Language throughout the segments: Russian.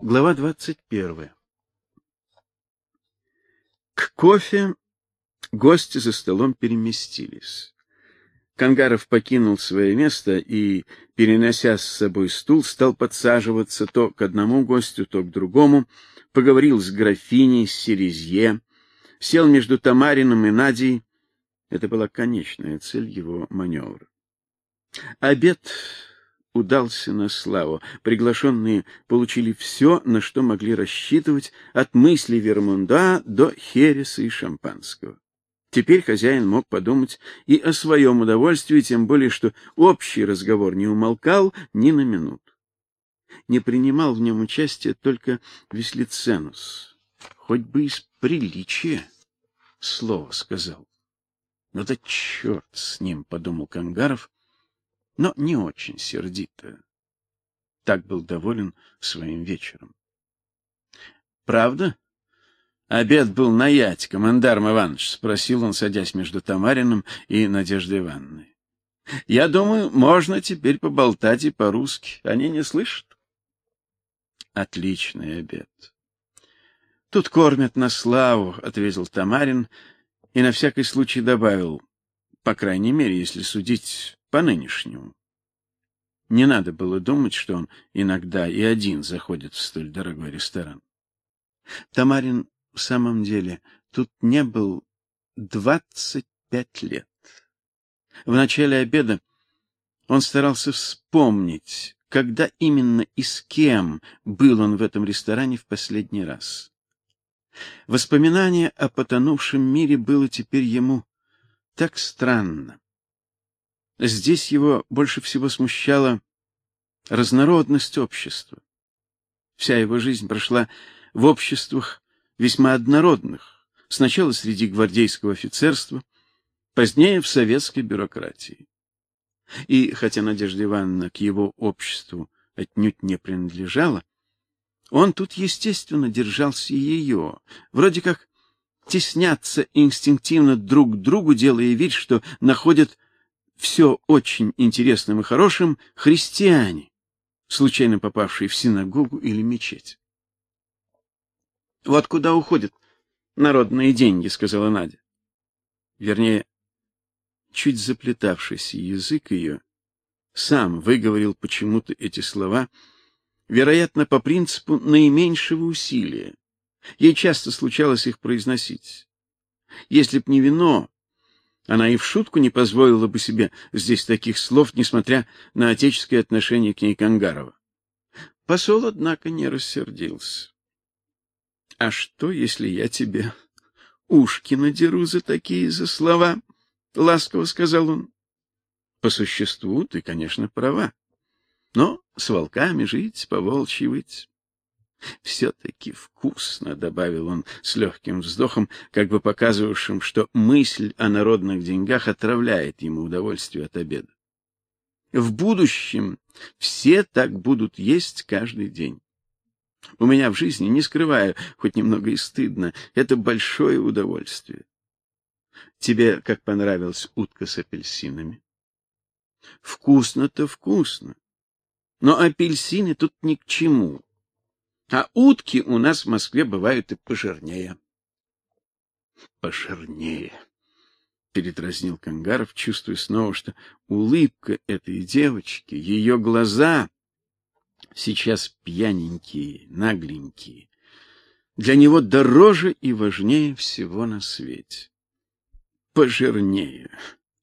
Глава двадцать первая. К кофе гости за столом переместились. Кангаров покинул свое место и, перенося с собой стул, стал подсаживаться то к одному гостю, то к другому, поговорил с графиней, с Серезье, сел между Тамариным и Надей. Это была конечная цель его маневра. Обед удался на славу. Приглашенные получили все, на что могли рассчитывать, от мысли Вермунда до хереса и шампанского. Теперь хозяин мог подумать и о своем удовольствии, тем более что общий разговор не умолкал ни на минуту. Не принимал в нем участия только Веслиценус, хоть бы из приличия слово сказал. Ну да черт с ним, подумал Кангаров но не очень сердито. Так был доволен своим вечером. Правда? Обед был наять, командарм Иванович, спросил он, садясь между Тамариным и Надеждой Ивановной. Я думаю, можно теперь поболтать и по-русски. Они не слышат. Отличный обед. Тут кормят на славу, ответил Тамарин и на всякий случай добавил: по крайней мере, если судить по-нынешнему. Не надо было думать, что он иногда и один заходит в столь дорогой ресторан. Тамарин в самом деле тут не был двадцать пять лет. В начале обеда он старался вспомнить, когда именно и с кем был он в этом ресторане в последний раз. Воспоминание о потонувшем мире было теперь ему так странно. Здесь его больше всего смущала разнородность общества. Вся его жизнь прошла в обществах весьма однородных, сначала среди гвардейского офицерства, позднее в советской бюрократии. И хотя Надежда Ивановна к его обществу отнюдь не принадлежала, он тут естественно держался ее, вроде как теснятся инстинктивно друг к другу, делая вид, что находят все очень интересным и хорошим христиане, случайно попавшие в синагогу или мечеть. Вот куда уходят народные деньги, сказала Надя. Вернее, чуть заплетавшийся язык ее сам выговорил почему-то эти слова, вероятно, по принципу наименьшего усилия. Ей часто случалось их произносить. Если б не вино, она и в шутку не позволила бы себе здесь таких слов, несмотря на отеческое отношение к ней Кангарова. Посол, однако, не рассердился. — А что, если я тебе ушки надеру за такие за слова? — ласково сказал он. — По существу ты, конечно, права. Но с волками жить, по-волчьи выть. Все-таки вкусно, добавил он с легким вздохом, как бы показывавшим, что мысль о народных деньгах отравляет ему удовольствие от обеда. В будущем все так будут есть каждый день. У меня в жизни, не скрываю, хоть немного и стыдно, это большое удовольствие. Тебе как понравилась утка с апельсинами? Вкусно-то вкусно. Но апельсины тут ни к чему. А утки у нас в Москве бывают и пожирнее. Пожирнее. Передразнил Кангаров, чувствуя снова, что улыбка этой девочки, ее глаза сейчас пьяненькие, нагленькие, для него дороже и важнее всего на свете. Пожирнее.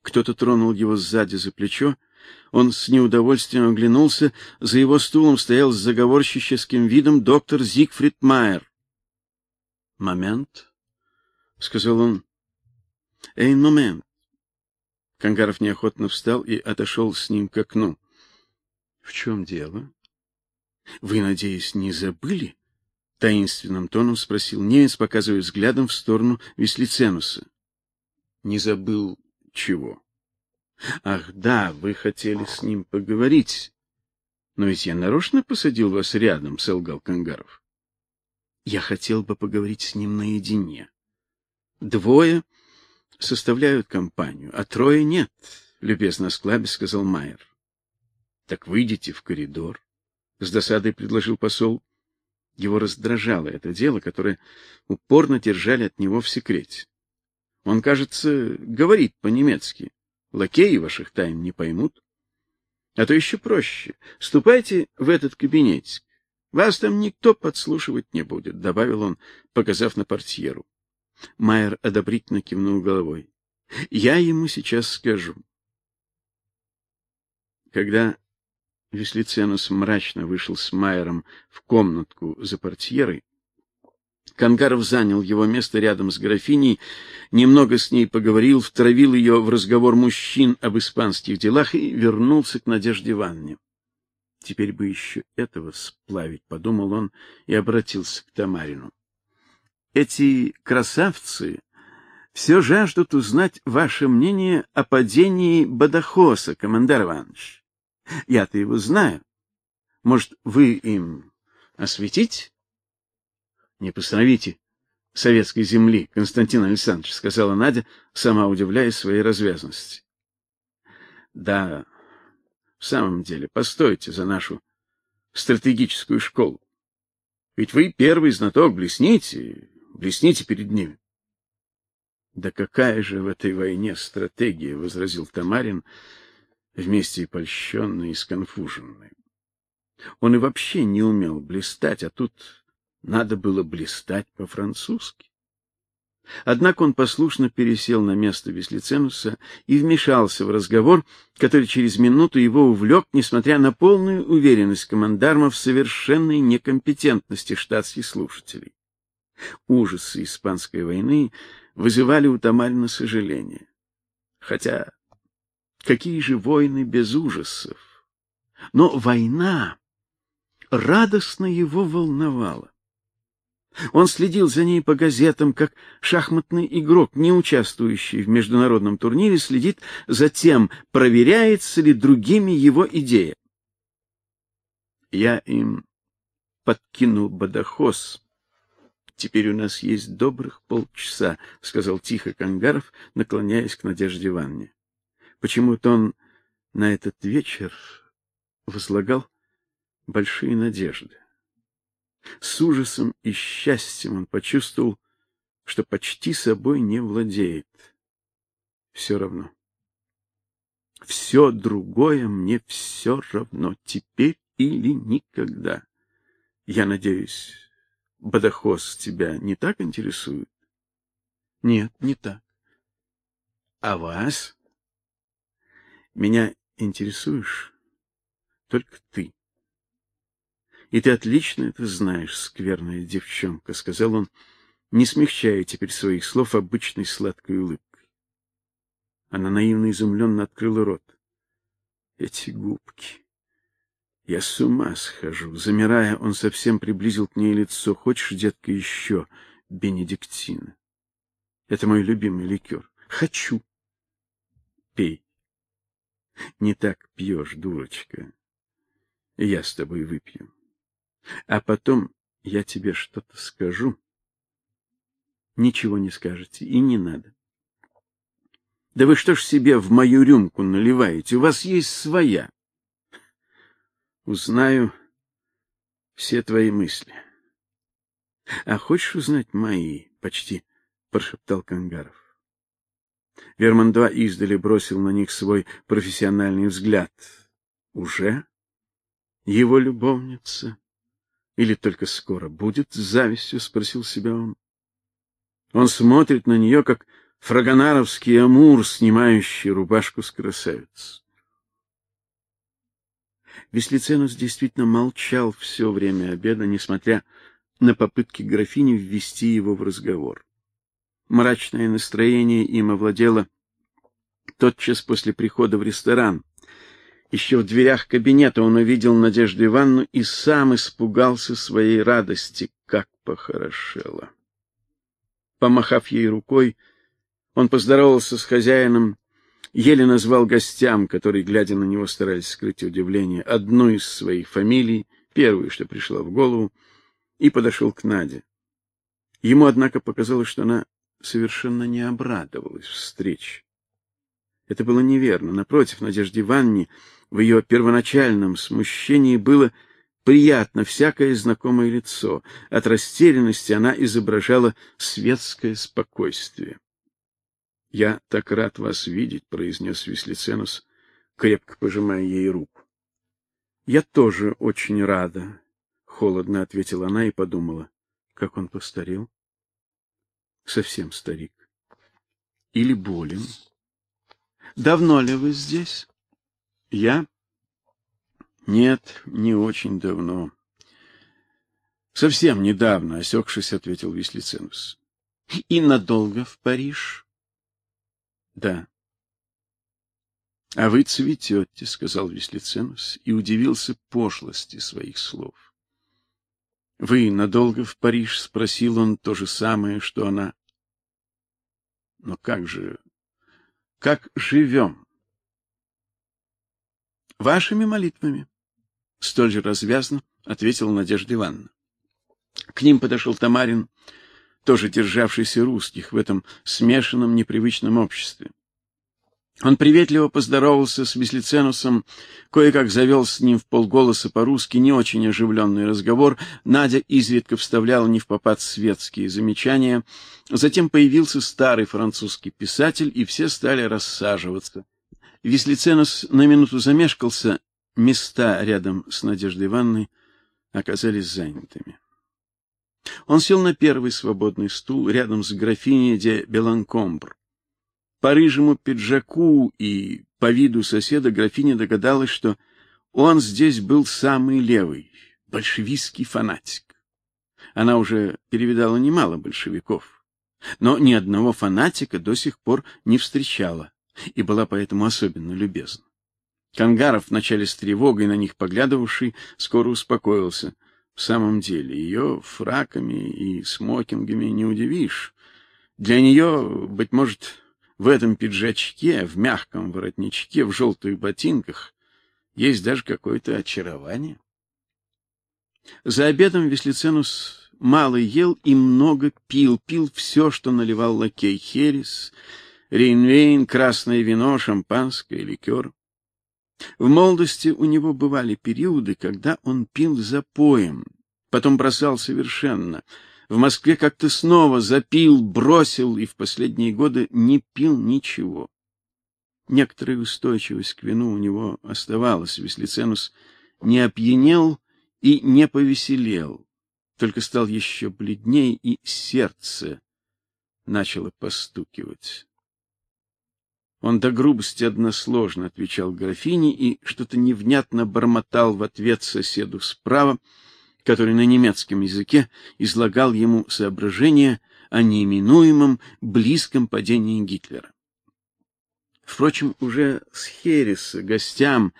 Кто-то тронул его сзади за плечо, он с неудовольствием оглянулся, за его стулом стоял с заговорщическим видом доктор Зигфрид Майер. "Момент", сказал он. "Эй, момент". Кангаров неохотно встал и отошел с ним к окну. "В чем дело? Вы, надеюсь, не забыли?" таинственным тоном спросил немец, показывая взглядом в сторону Веслиценуса. "Не забыл чего?" Ах, да, вы хотели с ним поговорить. Но ведь я нарочно посадил вас рядом, солгал Кангаров. Я хотел бы поговорить с ним наедине. Двое составляют компанию, а трое нет, любезно склабе сказал Майер. Так выйдите в коридор, с досадой предложил посол. Его раздражало это дело, которое упорно держали от него в секрете. Он, кажется, говорит по-немецки. Лакеи ваших тайн не поймут. А то еще проще. Ступайте в этот кабинет. Вас там никто подслушивать не будет, добавил он, показав на портьеру. Майер одобрительно кивнул головой. Я ему сейчас скажу. Когда Веслиценус мрачно вышел с Майером в комнатку за портьерой, Кангаров занял его место рядом с графиней, немного с ней поговорил, втравил ее в разговор мужчин об испанских делах и вернулся к Надежде Ивановне. Теперь бы еще этого сплавить, подумал он и обратился к Тамарину. Эти красавцы все жаждут узнать ваше мнение о падении Бадахоса, командир Иванович. Я-то его знаю. Может, вы им осветить? Не постановите советской земли, Константин Александрович, сказала Надя, сама удивляясь своей развязности. Да, в самом деле, постойте за нашу стратегическую школу. Ведь вы первый знаток, блесните, блесните перед ними. Да какая же в этой войне стратегия, возразил Тамарин, вместе и польщенный, и сконфуженный. Он и вообще не умел блистать, а тут надо было блистать по-французски. Однако он послушно пересел на место Веслиценуса и вмешался в разговор, который через минуту его увлек, несмотря на полную уверенность командарма в совершенной некомпетентности штатских слушателей. Ужасы испанской войны вызывали у Тамарина сожаление. Хотя какие же войны без ужасов? Но война радостно его волновала. Он следил за ней по газетам, как шахматный игрок, не участвующий в международном турнире, следит за тем, проверяется ли другими его идея. Я им подкинул бадахос. Теперь у нас есть добрых полчаса, сказал тихо Кангаров, наклоняясь к Надежде Ивановне. Почему-то он на этот вечер возлагал большие надежды. С ужасом и счастьем он почувствовал, что почти собой не владеет. Все равно. Все другое мне все равно, теперь или никогда. Я надеюсь, Бадахос тебя не так интересует? Нет, не так. А вас? Меня интересуешь только ты. И ты отлично это знаешь, скверная девчонка, сказал он, не смягчая теперь своих слов обычной сладкой улыбкой. Она наивно изумленно открыла рот. Эти губки. Я с ума схожу. Замирая, он совсем приблизил к ней лицо. Хочешь, детка, еще бенедиктина? Это мой любимый ликер. Хочу. Пей. Не так пьешь, дурочка. Я с тобой выпью. А потом я тебе что-то скажу. Ничего не скажете и не надо. Да вы что ж себе в мою рюмку наливаете? У вас есть своя. Узнаю все твои мысли. А хочешь узнать мои? Почти прошептал Кангаров. Верман-2 издали бросил на них свой профессиональный взгляд. Уже его любовница или только скоро будет с завистью, спросил себя он. Он смотрит на нее, как фрагонаровский амур, снимающий рубашку с красавиц. Веслиценус действительно молчал все время обеда, несмотря на попытки графини ввести его в разговор. Мрачное настроение им овладело тотчас после прихода в ресторан. Еще в дверях кабинета он увидел Надежду Ивановну и сам испугался своей радости, как похорошела. Помахав ей рукой, он поздоровался с хозяином, еле назвал гостям, которые, глядя на него, старались скрыть удивление, одну из своих фамилий, первую, что пришла в голову, и подошел к Наде. Ему, однако, показалось, что она совершенно не обрадовалась встрече. Это было неверно. Напротив, Надежде Ивановне в ее первоначальном смущении было приятно всякое знакомое лицо. От растерянности она изображала светское спокойствие. Я так рад вас видеть, произнес Веслиценус, крепко пожимая ей руку. Я тоже очень рада, холодно ответила она и подумала, как он постарел. Совсем старик. Или болен. Давно ли вы здесь? Я? Нет, не очень давно. Совсем недавно, осекшись, ответил Веслиценус. И надолго в Париж? Да. А вы цветете, сказал Веслиценус и удивился пошлости своих слов. Вы надолго в Париж, спросил он то же самое, что она. Но как же как живем? Вашими молитвами, столь же развязно ответила Надежда Ивановна. К ним подошел Тамарин, тоже державшийся русских в этом смешанном непривычном обществе. Он приветливо поздоровался с Веслиценусом, кое-как завел с ним в полголоса по-русски не очень оживленный разговор. Надя изредка вставляла не в попад светские замечания. Затем появился старый французский писатель, и все стали рассаживаться. Веслиценус на минуту замешкался, места рядом с Надеждой Ивановной оказались занятыми. Он сел на первый свободный стул рядом с графиней де Беланкомбр. По рыжему пиджаку и по виду соседа графиня догадалась, что он здесь был самый левый, большевистский фанатик. Она уже перевидала немало большевиков, но ни одного фанатика до сих пор не встречала и была поэтому особенно любезна. Кангаров, вначале с тревогой на них поглядывавший, скоро успокоился. В самом деле, ее фраками и смокингами не удивишь. Для нее, быть может, в этом пиджачке, в мягком воротничке, в желтых ботинках есть даже какое-то очарование. За обедом Веслиценус мало ел и много пил, пил все, что наливал лакей: херес, рейнвейн, красное вино, шампанское, ликер. В молодости у него бывали периоды, когда он пил запоем, потом бросал совершенно. В Москве как-то снова запил, бросил и в последние годы не пил ничего. Некоторая устойчивость к вину у него оставалась. Веслиценус не опьянел и не повеселел, только стал еще бледней, и сердце начало постукивать. Он до грубости односложно отвечал графине и что-то невнятно бормотал в ответ соседу справа, который на немецком языке излагал ему соображения о неименуемом близком падении Гитлера. Впрочем, уже с Хереса гостям,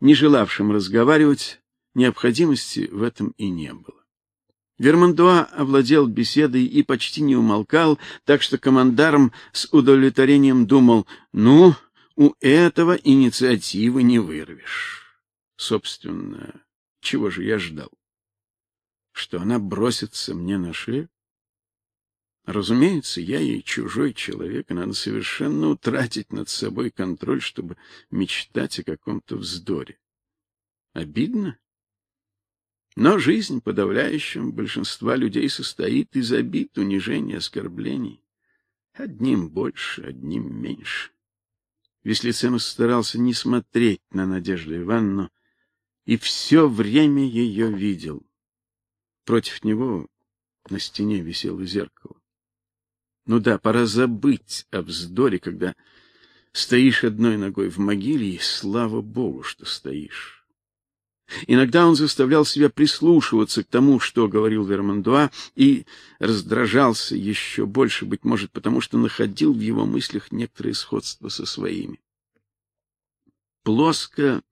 не желавшим разговаривать, необходимости в этом и не было. Вермандуа овладел беседой и почти не умолкал, так что командарм с удовлетворением думал: "Ну, у этого инициативы не вырвешь". Собственно, чего же я ждал? Что она бросится мне на шею? Разумеется, я ей чужой человек, и надо совершенно утратить над собой контроль, чтобы мечтать о каком-то вздоре. Обидно? Но жизнь подавляющего большинства людей состоит из обид, унижений, оскорблений. Одним больше, одним меньше. Веслиценус старался не смотреть на Надежду Ивановну и все время ее видел. Против него на стене висело зеркало. Ну да, пора забыть о вздоре, когда стоишь одной ногой в могиле, и слава богу, что стоишь. Иногда он заставлял себя прислушиваться к тому, что говорил Вермандуа, и раздражался еще больше, быть может, потому что находил в его мыслях некоторые сходства со своими. Плоско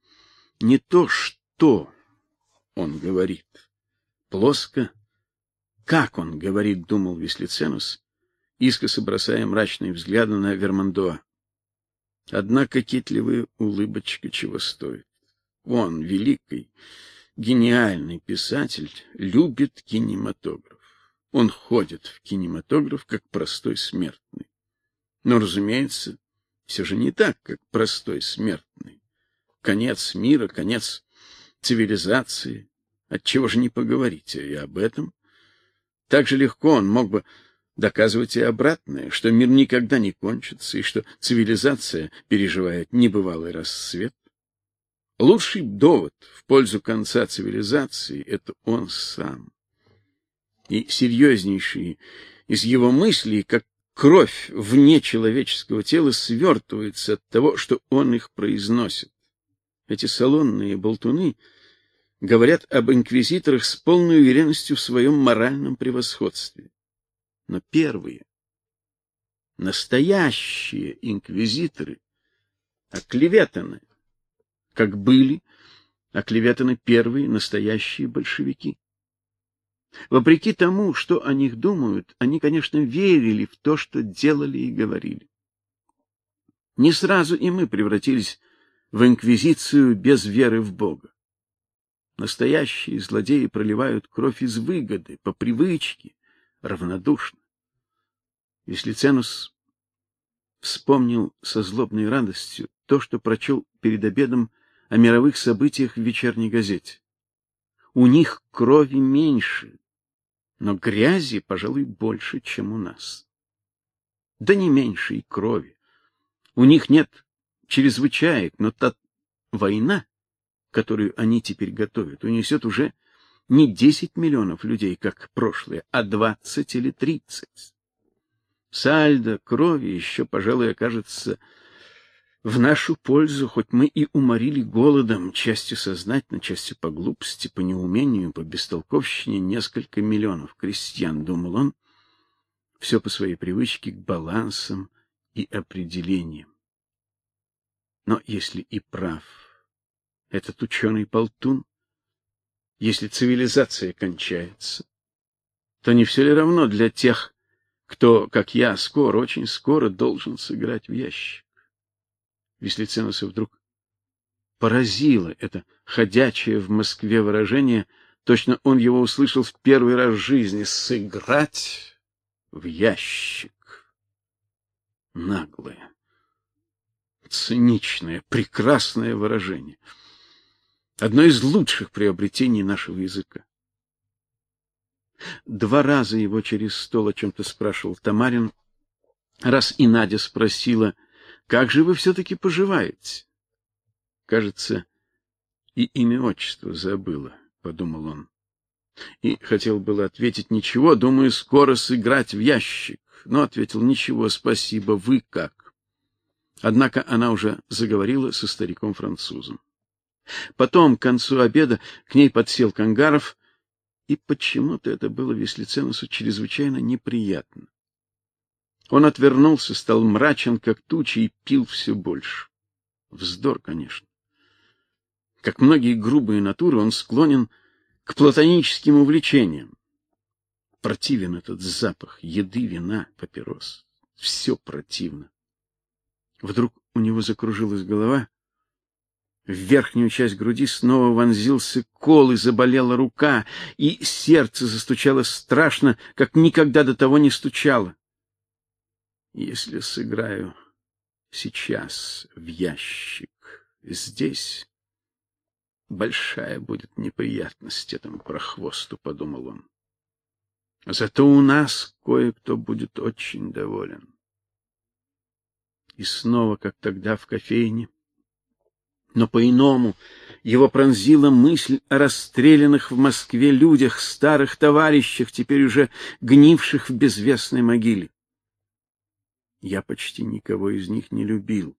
не то, что он говорит, плоско как он говорит, думал Веслиценус, искоса бросая мрачные взгляды на Вермандуа. Однако кокетливая улыбочка чего стоит. Он, великий, гениальный писатель, любит кинематограф. Он ходит в кинематограф как простой смертный. Но, разумеется, все же не так, как простой смертный. Конец мира, конец цивилизации, Отчего же не поговорить и об этом? Так же легко он мог бы доказывать и обратное, что мир никогда не кончится и что цивилизация переживает небывалый рассвет. Лучший довод в пользу конца цивилизации это он сам. И серьезнейшие из его мыслей, как кровь вне человеческого тела свертывается от того, что он их произносит. Эти салонные болтуны говорят об инквизиторах с полной уверенностью в своем моральном превосходстве. Но первые, настоящие инквизиторы, оклеветаны, как были оклеветаны первые настоящие большевики. Вопреки тому, что о них думают, они, конечно, верили в то, что делали и говорили. Не сразу и мы превратились в инквизицию без веры в Бога. Настоящие злодеи проливают кровь из выгоды, по привычке, равнодушно. Если Ценус вспомнил со злобной радостью то, что прочел перед обедом о мировых событиях в вечерней газете. У них крови меньше, но грязи, пожалуй, больше, чем у нас. Да не меньше и крови. У них нет чрезвычаек, но та война, которую они теперь готовят, унесет уже не 10 миллионов людей, как прошлое, а 20 или 30. Сальдо крови еще, пожалуй, окажется в нашу пользу, хоть мы и уморили голодом, частью сознательно, частью по глупости, по неумению, по бестолковщине несколько миллионов крестьян, думал он, все по своей привычке к балансам и определениям. Но если и прав этот ученый полтун, если цивилизация кончается, то не все ли равно для тех, кто, как я, скоро, очень скоро должен сыграть в ящик? Веслиценуса вдруг поразило это ходячее в Москве выражение, точно он его услышал в первый раз в жизни сыграть в ящик. Наглое, циничное, прекрасное выражение. Одно из лучших приобретений нашего языка. Два раза его через стол о чем то спрашивал Тамарин, раз и Надя спросила: как же вы все таки поживаете? Кажется, и имя отчество забыла, подумал он. И хотел было ответить ничего, думаю, скоро сыграть в ящик, но ответил ничего, спасибо, вы как? Однако она уже заговорила со стариком-французом. Потом, к концу обеда, к ней подсел Кангаров, и почему-то это было Веслиценусу чрезвычайно неприятно. Он отвернулся, стал мрачен, как туча, и пил все больше. Вздор, конечно. Как многие грубые натуры, он склонен к платоническим увлечениям. Противен этот запах еды, вина, папирос. Все противно. Вдруг у него закружилась голова, в верхнюю часть груди снова вонзился кол и заболела рука, и сердце застучало страшно, как никогда до того не стучало. Если сыграю сейчас в ящик здесь, большая будет неприятность этому прохвосту, подумал он. Зато у нас кое-кто будет очень доволен. И снова, как тогда в кофейне, но по-иному его пронзила мысль о расстрелянных в Москве людях, старых товарищах, теперь уже гнивших в безвестной могиле. Я почти никого из них не любил.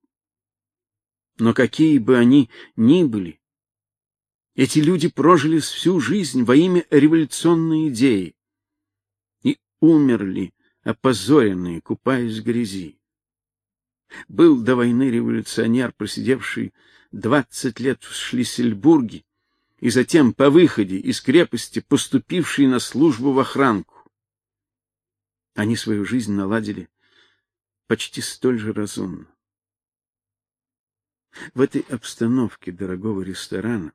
Но какие бы они ни были, эти люди прожили всю жизнь во имя революционной идеи и умерли, опозоренные, купаясь в грязи. Был до войны революционер, просидевший двадцать лет в Шлиссельбурге и затем по выходе из крепости поступивший на службу в охранку. Они свою жизнь наладили почти столь же разумно. В этой обстановке дорогого ресторана,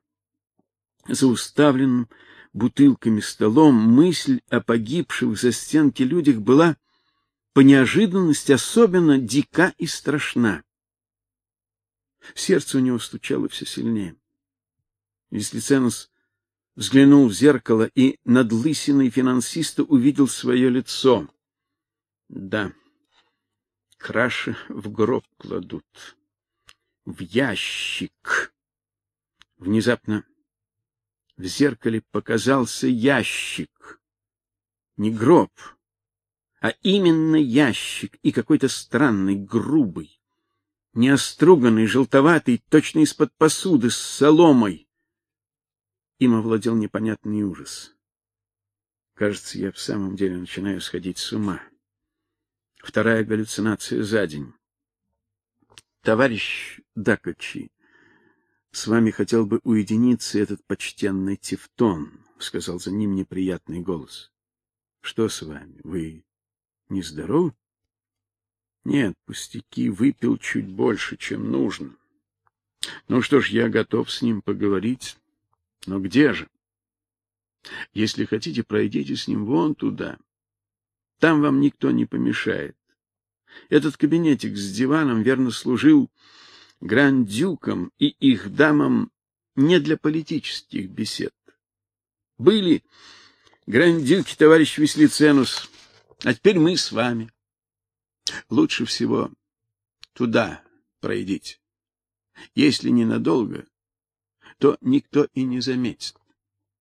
за уставленным бутылками столом, мысль о погибших за стенки людях была по неожиданности особенно дика и страшна. Сердце у него стучало все сильнее. Веслиценус взглянул в зеркало и над лысиной финансиста увидел свое лицо. Да. Краши в гроб кладут. В ящик. Внезапно в зеркале показался ящик. Не гроб, а именно ящик и какой-то странный, грубый, неоструганный, желтоватый, точно из-под посуды с соломой. Им овладел непонятный ужас. Кажется, я в самом деле начинаю сходить с ума. Вторая галлюцинация за день. Товарищ Дакачи, с вами хотел бы уединиться этот почтенный Тевтон, сказал за ним неприятный голос. Что с вами? Вы не здоров? Нет, пустяки, выпил чуть больше, чем нужно. Ну что ж, я готов с ним поговорить. Но где же? Если хотите, пройдите с ним вон туда. Там вам никто не помешает. Этот кабинетик с диваном верно служил грандюкам и их дамам не для политических бесед. Были грандюки, товарищ Веслиценус, а теперь мы с вами. Лучше всего туда пройдите. Если ненадолго, то никто и не заметит.